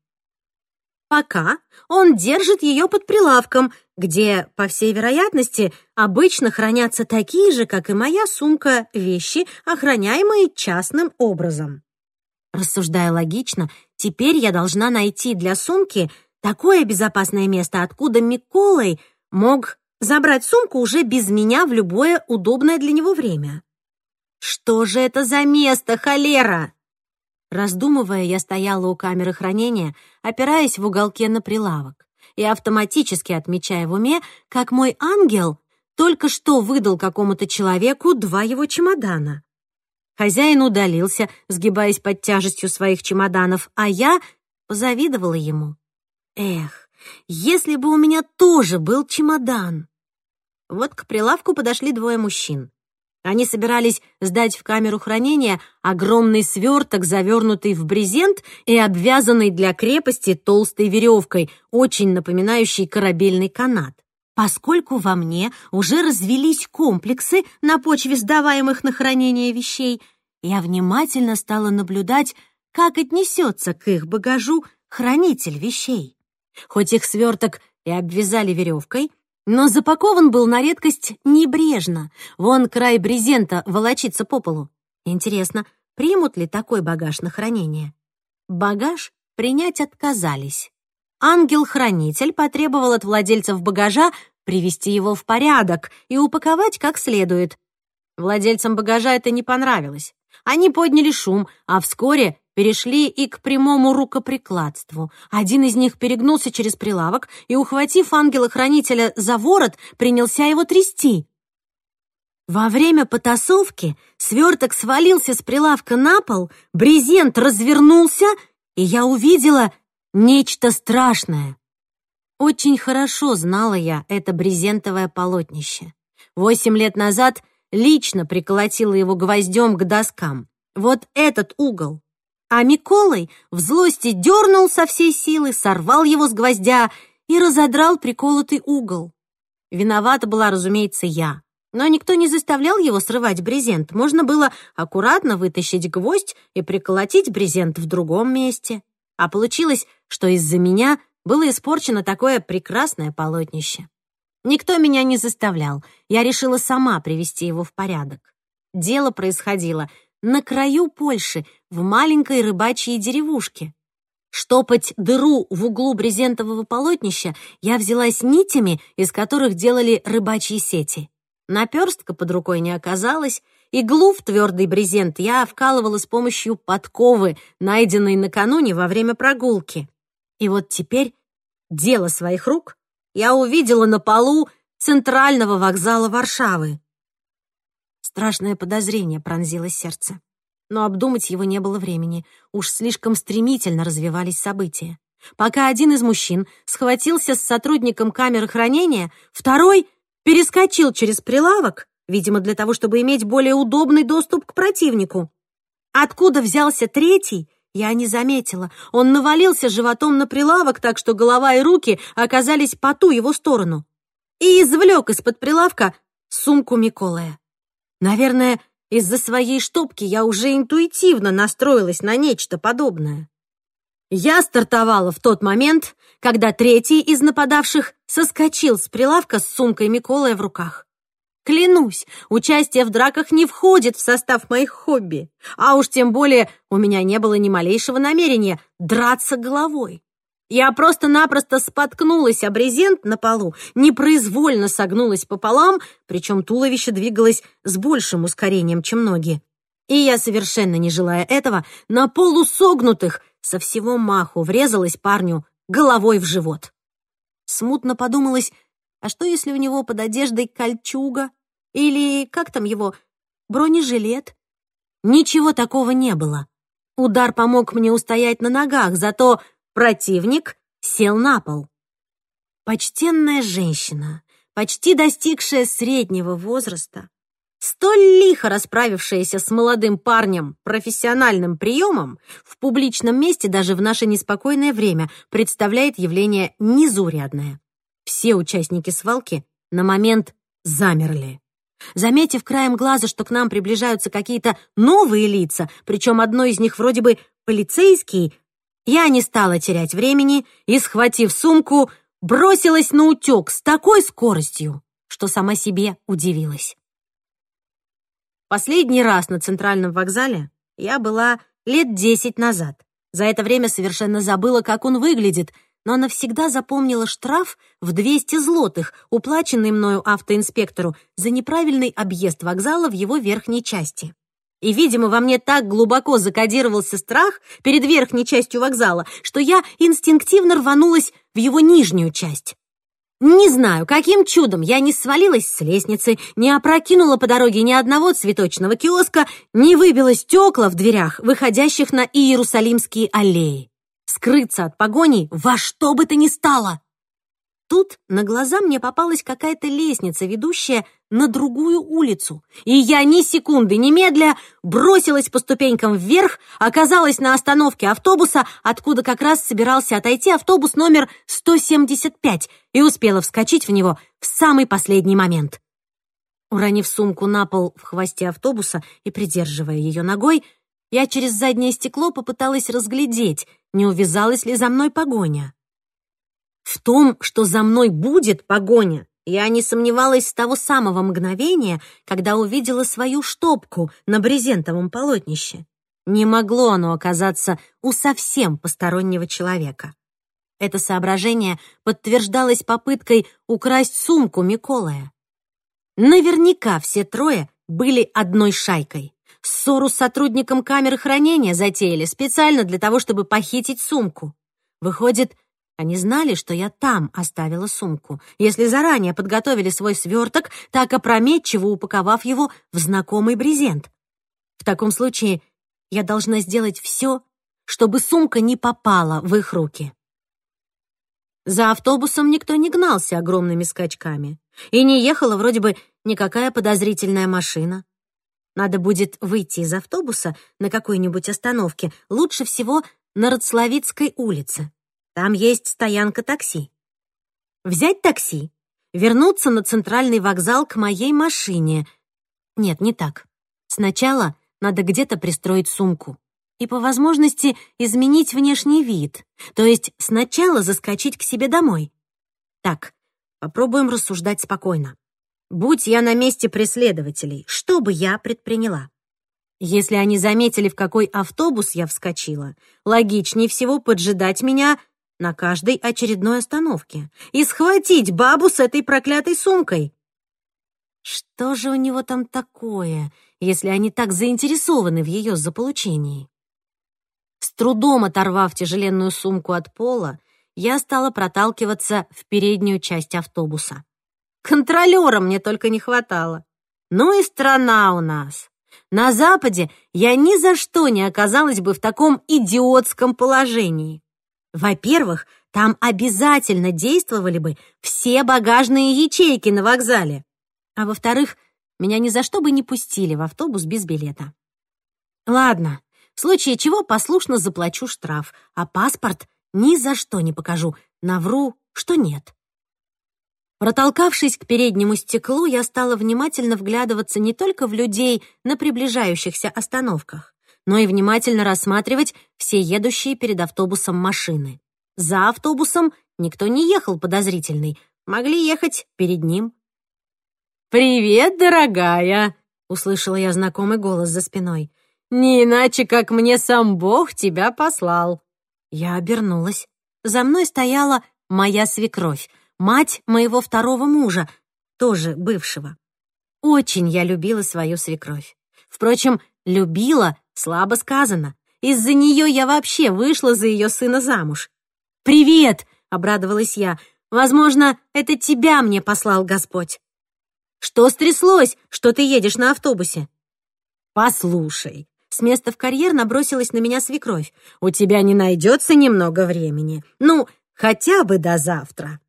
Пока он держит ее под прилавком, где, по всей вероятности, обычно хранятся такие же, как и моя сумка, вещи, охраняемые частным образом. Рассуждая логично, теперь я должна найти для сумки такое безопасное место, откуда Миколай мог забрать сумку уже без меня в любое удобное для него время. Что же это за место, холера? Раздумывая, я стояла у камеры хранения, опираясь в уголке на прилавок и автоматически отмечая в уме, как мой ангел только что выдал какому-то человеку два его чемодана. Хозяин удалился, сгибаясь под тяжестью своих чемоданов, а я позавидовала ему. Эх, если бы у меня тоже был чемодан. Вот к прилавку подошли двое мужчин. Они собирались сдать в камеру хранения огромный сверток, завернутый в брезент и обвязанный для крепости толстой веревкой, очень напоминающий корабельный канат. Поскольку во мне уже развелись комплексы на почве сдаваемых на хранение вещей, я внимательно стала наблюдать, как отнесется к их багажу хранитель вещей. Хоть их сверток и обвязали веревкой, но запакован был на редкость небрежно. Вон край брезента волочится по полу. Интересно, примут ли такой багаж на хранение? Багаж принять отказались. Ангел-хранитель потребовал от владельцев багажа привести его в порядок и упаковать как следует. Владельцам багажа это не понравилось. Они подняли шум, а вскоре перешли и к прямому рукоприкладству. Один из них перегнулся через прилавок и, ухватив ангела-хранителя за ворот, принялся его трясти. Во время потасовки сверток свалился с прилавка на пол, брезент развернулся, и я увидела нечто страшное. Очень хорошо знала я это брезентовое полотнище. Восемь лет назад лично приколотила его гвоздем к доскам. Вот этот угол. А Миколай в злости дернул со всей силы, сорвал его с гвоздя и разодрал приколотый угол. Виновата была, разумеется, я. Но никто не заставлял его срывать брезент. Можно было аккуратно вытащить гвоздь и приколотить брезент в другом месте. А получилось, что из-за меня было испорчено такое прекрасное полотнище. Никто меня не заставлял. Я решила сама привести его в порядок. Дело происходило на краю Польши, в маленькой рыбачьей деревушке. Штопать дыру в углу брезентового полотнища я взялась нитями, из которых делали рыбачьи сети. Наперстка под рукой не оказалось, иглу в твердый брезент я вкалывала с помощью подковы, найденной накануне во время прогулки. И вот теперь дело своих рук я увидела на полу центрального вокзала Варшавы. Страшное подозрение пронзило сердце. Но обдумать его не было времени. Уж слишком стремительно развивались события. Пока один из мужчин схватился с сотрудником камеры хранения, второй перескочил через прилавок, видимо, для того, чтобы иметь более удобный доступ к противнику. Откуда взялся третий, я не заметила. Он навалился животом на прилавок, так что голова и руки оказались по ту его сторону. И извлек из-под прилавка сумку Миколая. Наверное, из-за своей штопки я уже интуитивно настроилась на нечто подобное. Я стартовала в тот момент, когда третий из нападавших соскочил с прилавка с сумкой Миколая в руках. Клянусь, участие в драках не входит в состав моих хобби, а уж тем более у меня не было ни малейшего намерения драться головой. Я просто-напросто споткнулась об брезент на полу, непроизвольно согнулась пополам, причем туловище двигалось с большим ускорением, чем ноги. И я, совершенно не желая этого, на полусогнутых со всего маху врезалась парню головой в живот. Смутно подумалось, а что если у него под одеждой кольчуга? Или, как там его, бронежилет? Ничего такого не было. Удар помог мне устоять на ногах, зато Противник сел на пол. Почтенная женщина, почти достигшая среднего возраста, столь лихо расправившаяся с молодым парнем профессиональным приемом, в публичном месте даже в наше неспокойное время представляет явление незаурядное. Все участники свалки на момент замерли. Заметив краем глаза, что к нам приближаются какие-то новые лица, причем одно из них вроде бы полицейский, я не стала терять времени и, схватив сумку, бросилась на утек с такой скоростью, что сама себе удивилась. Последний раз на центральном вокзале я была лет десять назад. За это время совершенно забыла, как он выглядит, но навсегда запомнила штраф в 200 злотых, уплаченный мною автоинспектору за неправильный объезд вокзала в его верхней части. И, видимо, во мне так глубоко закодировался страх перед верхней частью вокзала, что я инстинктивно рванулась в его нижнюю часть. Не знаю, каким чудом я не свалилась с лестницы, не опрокинула по дороге ни одного цветочного киоска, не выбила стекла в дверях, выходящих на Иерусалимские аллеи. Скрыться от погони во что бы то ни стало. Тут на глаза мне попалась какая-то лестница, ведущая на другую улицу, и я ни секунды, ни медля бросилась по ступенькам вверх, оказалась на остановке автобуса, откуда как раз собирался отойти автобус номер 175, и успела вскочить в него в самый последний момент. Уронив сумку на пол в хвосте автобуса и придерживая ее ногой, я через заднее стекло попыталась разглядеть, не увязалась ли за мной погоня. В том, что за мной будет погоня, я не сомневалась с того самого мгновения, когда увидела свою штопку на брезентовом полотнище. Не могло оно оказаться у совсем постороннего человека. Это соображение подтверждалось попыткой украсть сумку Миколая. Наверняка все трое были одной шайкой. Ссору с сотрудником камеры хранения затеяли специально для того, чтобы похитить сумку. Выходит, они знали, что я там оставила сумку, если заранее подготовили свой сверток, так опрометчиво упаковав его в знакомый брезент. В таком случае я должна сделать все, чтобы сумка не попала в их руки. За автобусом никто не гнался огромными скачками, и не ехала вроде бы никакая подозрительная машина. Надо будет выйти из автобуса на какой-нибудь остановке, лучше всего на Рацлавицкой улице. Там есть стоянка такси. Взять такси, вернуться на центральный вокзал к моей машине. Нет, не так. Сначала надо где-то пристроить сумку и по возможности изменить внешний вид, то есть сначала заскочить к себе домой. Так, попробуем рассуждать спокойно. Будь я на месте преследователей, что бы я предприняла? Если они заметили, в какой автобус я вскочила, логичнее всего поджидать меня на каждой очередной остановке и схватить бабу с этой проклятой сумкой. Что же у него там такое, если они так заинтересованы в ее заполучении? С трудом оторвав тяжеленную сумку от пола, я стала проталкиваться в переднюю часть автобуса. Контролера мне только не хватало. Ну и страна у нас. На Западе я ни за что не оказалась бы в таком идиотском положении. Во-первых, там обязательно действовали бы все багажные ячейки на вокзале. А во-вторых, меня ни за что бы не пустили в автобус без билета. Ладно, в случае чего послушно заплачу штраф, а паспорт ни за что не покажу, навру, что нет. Протолкавшись к переднему стеклу, я стала внимательно вглядываться не только в людей на приближающихся остановках но и внимательно рассматривать все едущие перед автобусом машины. За автобусом никто не ехал подозрительный, могли ехать перед ним. «Привет, дорогая!» — услышала я знакомый голос за спиной. «Не иначе, как мне сам Бог тебя послал». Я обернулась. За мной стояла моя свекровь, мать моего второго мужа, тоже бывшего. Очень я любила свою свекровь. Впрочем, любила Слабо сказано. Из-за нее я вообще вышла за ее сына замуж. «Привет!» — обрадовалась я. «Возможно, это тебя мне послал Господь». «Что стряслось, что ты едешь на автобусе?» «Послушай», с места в карьер набросилась на меня свекровь. «У тебя не найдется немного времени. Ну, хотя бы до завтра».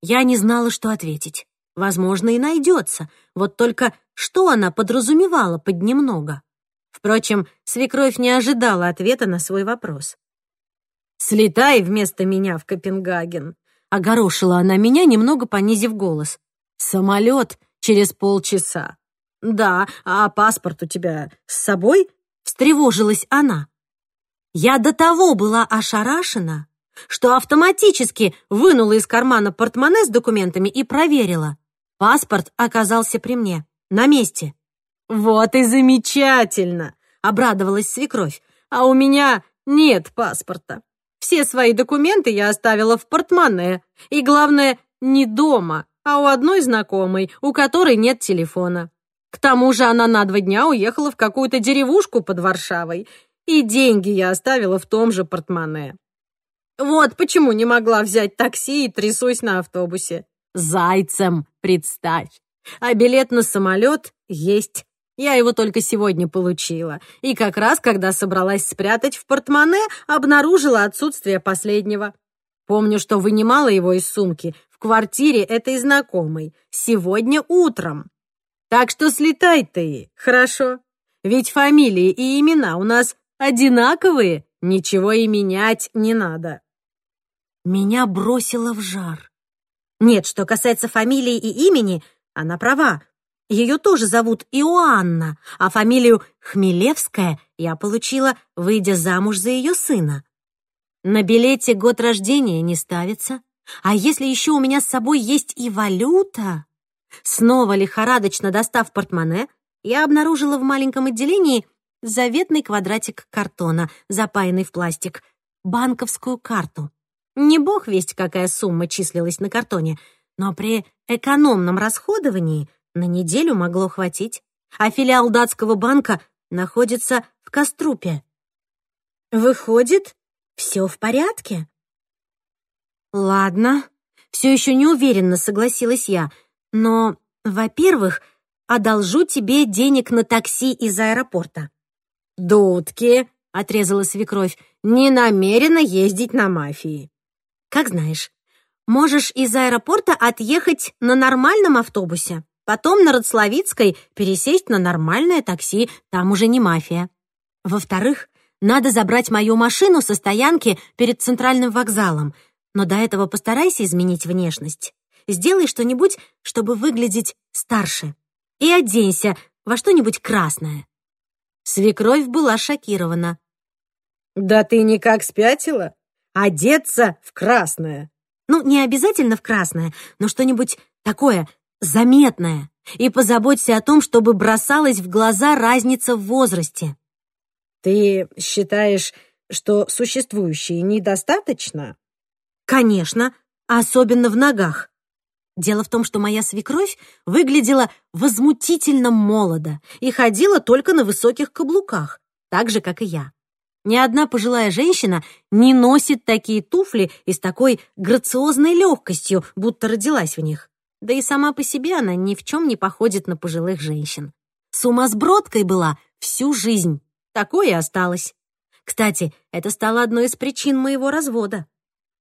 Я не знала, что ответить. Возможно, и найдется. Вот только что она подразумевала под «немного»? Впрочем, свекровь не ожидала ответа на свой вопрос. «Слетай вместо меня в Копенгаген», — огорошила она меня, немного понизив голос. «Самолет через полчаса». «Да, а паспорт у тебя с собой?» — встревожилась она. Я до того была ошарашена, что автоматически вынула из кармана портмоне с документами и проверила. Паспорт оказался при мне, на месте. «Вот и замечательно!» — обрадовалась свекровь. а у меня нет паспорта. Все свои документы я оставила в портмоне. И главное, не дома, а у одной знакомой, у которой нет телефона. К тому же она на два дня уехала в какую-то деревушку под Варшавой. И деньги я оставила в том же портмоне. Вот почему не могла взять такси и трясусь на автобусе. Зайцем, представь. А билет на самолет есть. Я его только сегодня получила. И как раз, когда собралась спрятать в портмоне, обнаружила отсутствие последнего. Помню, что вынимала его из сумки в квартире этой знакомой. Сегодня утром. Так что слетай ты, хорошо? Ведь фамилии и имена у нас одинаковые, ничего и менять не надо. Меня бросило в жар. Нет, что касается фамилии и имени, она права. Ее тоже зовут Иоанна, а фамилию Хмелевская я получила, выйдя замуж за ее сына. На билете год рождения не ставится. А если еще у меня с собой есть и валюта? Снова лихорадочно достав портмоне, я обнаружила в маленьком отделении заветный квадратик картона, запаянный в пластик, банковскую карту. Не бог весть, какая сумма числилась на картоне, но при экономном расходовании на неделю могло хватить, а филиал датского банка находится в Кострупе. Выходит, все в порядке? Ладно, все еще не уверенно согласилась я, но, во-первых, одолжу тебе денег на такси из аэропорта. Дудки, отрезала свекровь, не намерена ездить на мафии. Как знаешь. Можешь из аэропорта отъехать на нормальном автобусе, потом на Роцлавицкой пересесть на нормальное такси, там уже не мафия. Во-вторых, надо забрать мою машину со стоянки перед центральным вокзалом, но до этого постарайся изменить внешность. Сделай что-нибудь, чтобы выглядеть старше. И оденься во что-нибудь красное. Свекровь была шокирована. «Да ты никак спятила? одеться в красное. Ну, не обязательно в красное, но что-нибудь такое заметное. И позаботься о том, чтобы бросалась в глаза разница в возрасте. Ты считаешь, что существующие недостаточно? Конечно, особенно в ногах. Дело в том, что моя свекровь выглядела возмутительно молодо и ходила только на высоких каблуках, так же, как и я. Ни одна пожилая женщина не носит такие туфли и с такой грациозной легкостью, будто родилась в них. Да и сама по себе она ни в чем не походит на пожилых женщин. Сумасбродкой была всю жизнь. Такое и осталось. Кстати, это стало одной из причин моего развода.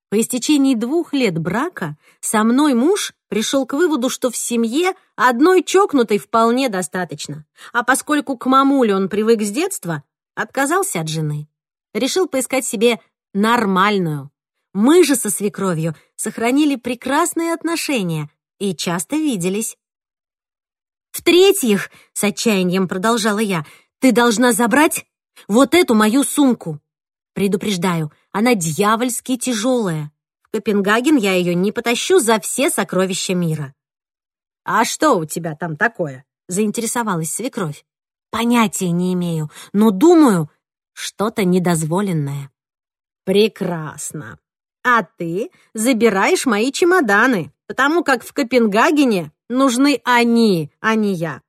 По истечении двух лет брака со мной муж пришел к выводу, что в семье одной чокнутой вполне достаточно. А поскольку к мамуле он привык с детства, отказался от жены решил поискать себе нормальную. Мы же со свекровью сохранили прекрасные отношения и часто виделись. В-третьих, с отчаянием продолжала я, ты должна забрать вот эту мою сумку. Предупреждаю, она дьявольски тяжелая. В Копенгаген я ее не потащу за все сокровища мира. «А что у тебя там такое?» — заинтересовалась свекровь. «Понятия не имею, но думаю, что-то недозволенное. Прекрасно. А ты забираешь мои чемоданы, потому как в Копенгагене нужны они, а не я.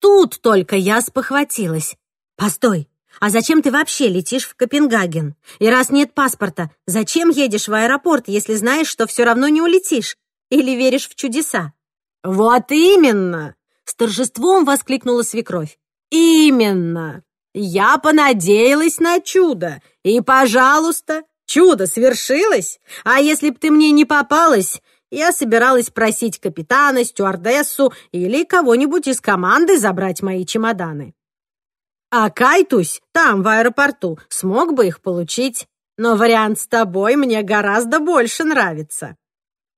Тут только я спохватилась. Постой, а зачем ты вообще летишь в Копенгаген? И раз нет паспорта, зачем едешь в аэропорт, если знаешь, что все равно не улетишь? Или веришь в чудеса? Вот именно! С торжеством воскликнула свекровь. Именно! Я понадеялась на чудо, и, пожалуйста, чудо свершилось. А если б ты мне не попалась, я собиралась просить капитана, стюардессу или кого-нибудь из команды забрать мои чемоданы. А Кайтусь там, в аэропорту, смог бы их получить. Но вариант с тобой мне гораздо больше нравится.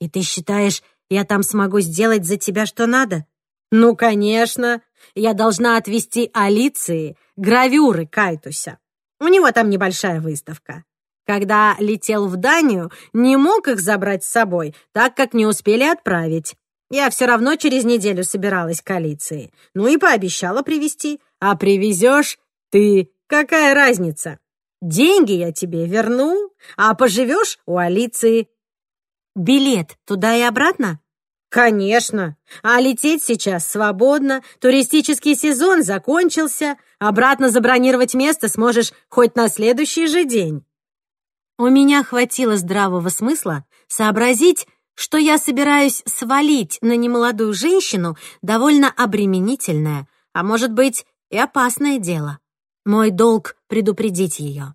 И ты считаешь, я там смогу сделать за тебя что надо? Ну, конечно. Я должна отвезти Алиции гравюры Кайтуся. У него там небольшая выставка. Когда летел в Данию, не мог их забрать с собой, так как не успели отправить. Я все равно через неделю собиралась к Алиции. Ну и пообещала привезти. А привезешь ты. Какая разница? Деньги я тебе верну, а поживешь у Алиции. Билет туда и обратно? Конечно. А лететь сейчас свободно. Туристический сезон закончился. Обратно забронировать место сможешь хоть на следующий же день. У меня хватило здравого смысла сообразить, что я собираюсь свалить на немолодую женщину довольно обременительное, а может быть и опасное дело. Мой долг — предупредить ее.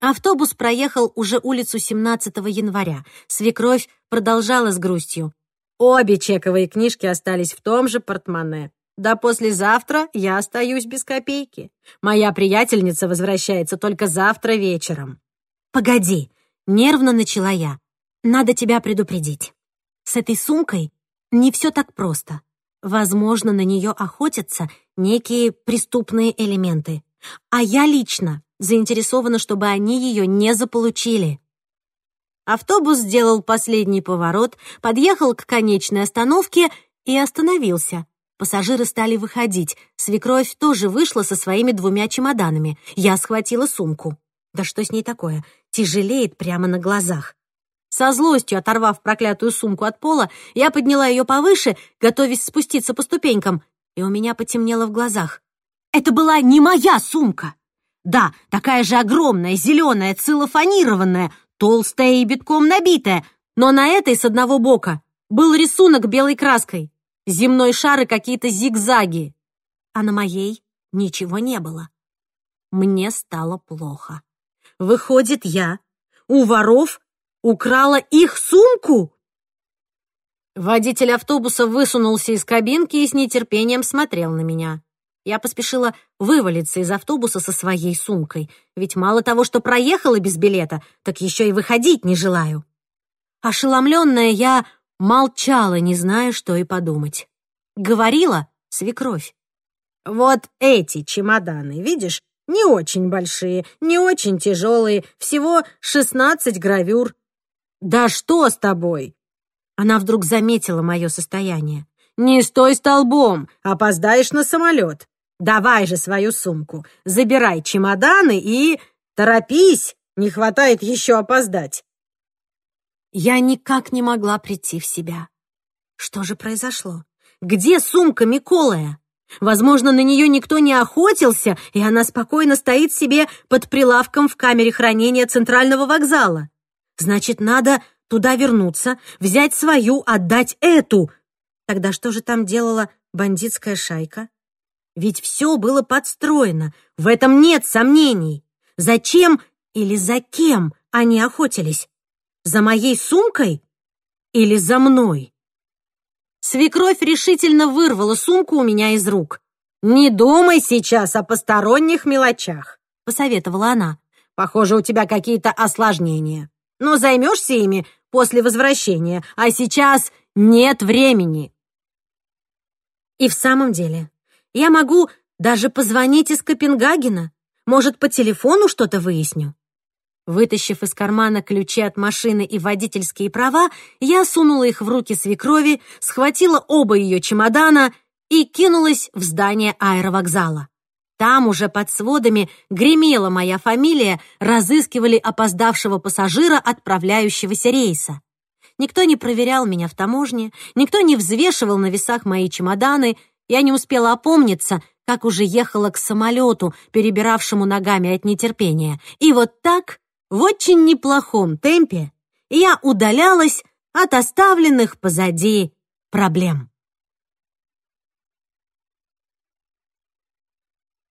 Автобус проехал уже улицу 17 января. Свекровь продолжала с грустью. Обе чековые книжки остались в том же портмоне. Да послезавтра я остаюсь без копейки. Моя приятельница возвращается только завтра вечером. «Погоди!» — нервно начала я. «Надо тебя предупредить. С этой сумкой не все так просто. Возможно, на нее охотятся некие преступные элементы. А я лично заинтересована, чтобы они ее не заполучили. Автобус сделал последний поворот, подъехал к конечной остановке и остановился. Пассажиры стали выходить. Свекровь тоже вышла со своими двумя чемоданами. Я схватила сумку. Да что с ней такое? Тяжелеет прямо на глазах. Со злостью оторвав проклятую сумку от пола, я подняла ее повыше, готовясь спуститься по ступенькам, и у меня потемнело в глазах. Это была не моя сумка. Да, такая же огромная, зеленая, целлофанированная, толстая и битком набитая, но на этой с одного бока был рисунок белой краской, земной шар и какие-то зигзаги. А на моей ничего не было. Мне стало плохо. Выходит, я у воров украла их сумку? Водитель автобуса высунулся из кабинки и с нетерпением смотрел на меня. Я поспешила вывалиться из автобуса со своей сумкой, ведь мало того, что проехала без билета, так еще и выходить не желаю. Ошеломленная, я молчала, не зная, что и подумать. Говорила свекровь. «Вот эти чемоданы, видишь, не очень большие, не очень тяжелые, всего шестнадцать гравюр». «Да что с тобой?» Она вдруг заметила мое состояние. «Не стой столбом, опоздаешь на самолет. Давай же свою сумку, забирай чемоданы и... Торопись, не хватает еще опоздать. Я никак не могла прийти в себя. Что же произошло? Где сумка Миколая? Возможно, на нее никто не охотился, и она спокойно стоит себе под прилавком в камере хранения центрального вокзала. Значит, надо туда вернуться, взять свою, отдать эту. Тогда что же там делала бандитская шайка? Ведь все было подстроено, в этом нет сомнений. Зачем или за кем они охотились? За моей сумкой или за мной? Свекровь решительно вырвала сумку у меня из рук. «Не думай сейчас о посторонних мелочах», — посоветовала она. «Похоже, у тебя какие-то осложнения. Но займешься ими после возвращения, а сейчас нет времени». И в самом деле, я могу даже позвонить из Копенгагена. Может, по телефону что-то выясню. Вытащив из кармана ключи от машины и водительские права, я сунула их в руки свекрови, схватила оба ее чемодана и кинулась в здание аэровокзала. Там уже под сводами гремела моя фамилия, разыскивали опоздавшего пассажира отправляющегося рейса. Никто не проверял меня в таможне, никто не взвешивал на весах мои чемоданы, я не успела опомниться, как уже ехала к самолету, перебиравшему ногами от нетерпения. И вот так, в очень неплохом темпе, я удалялась от оставленных позади проблем.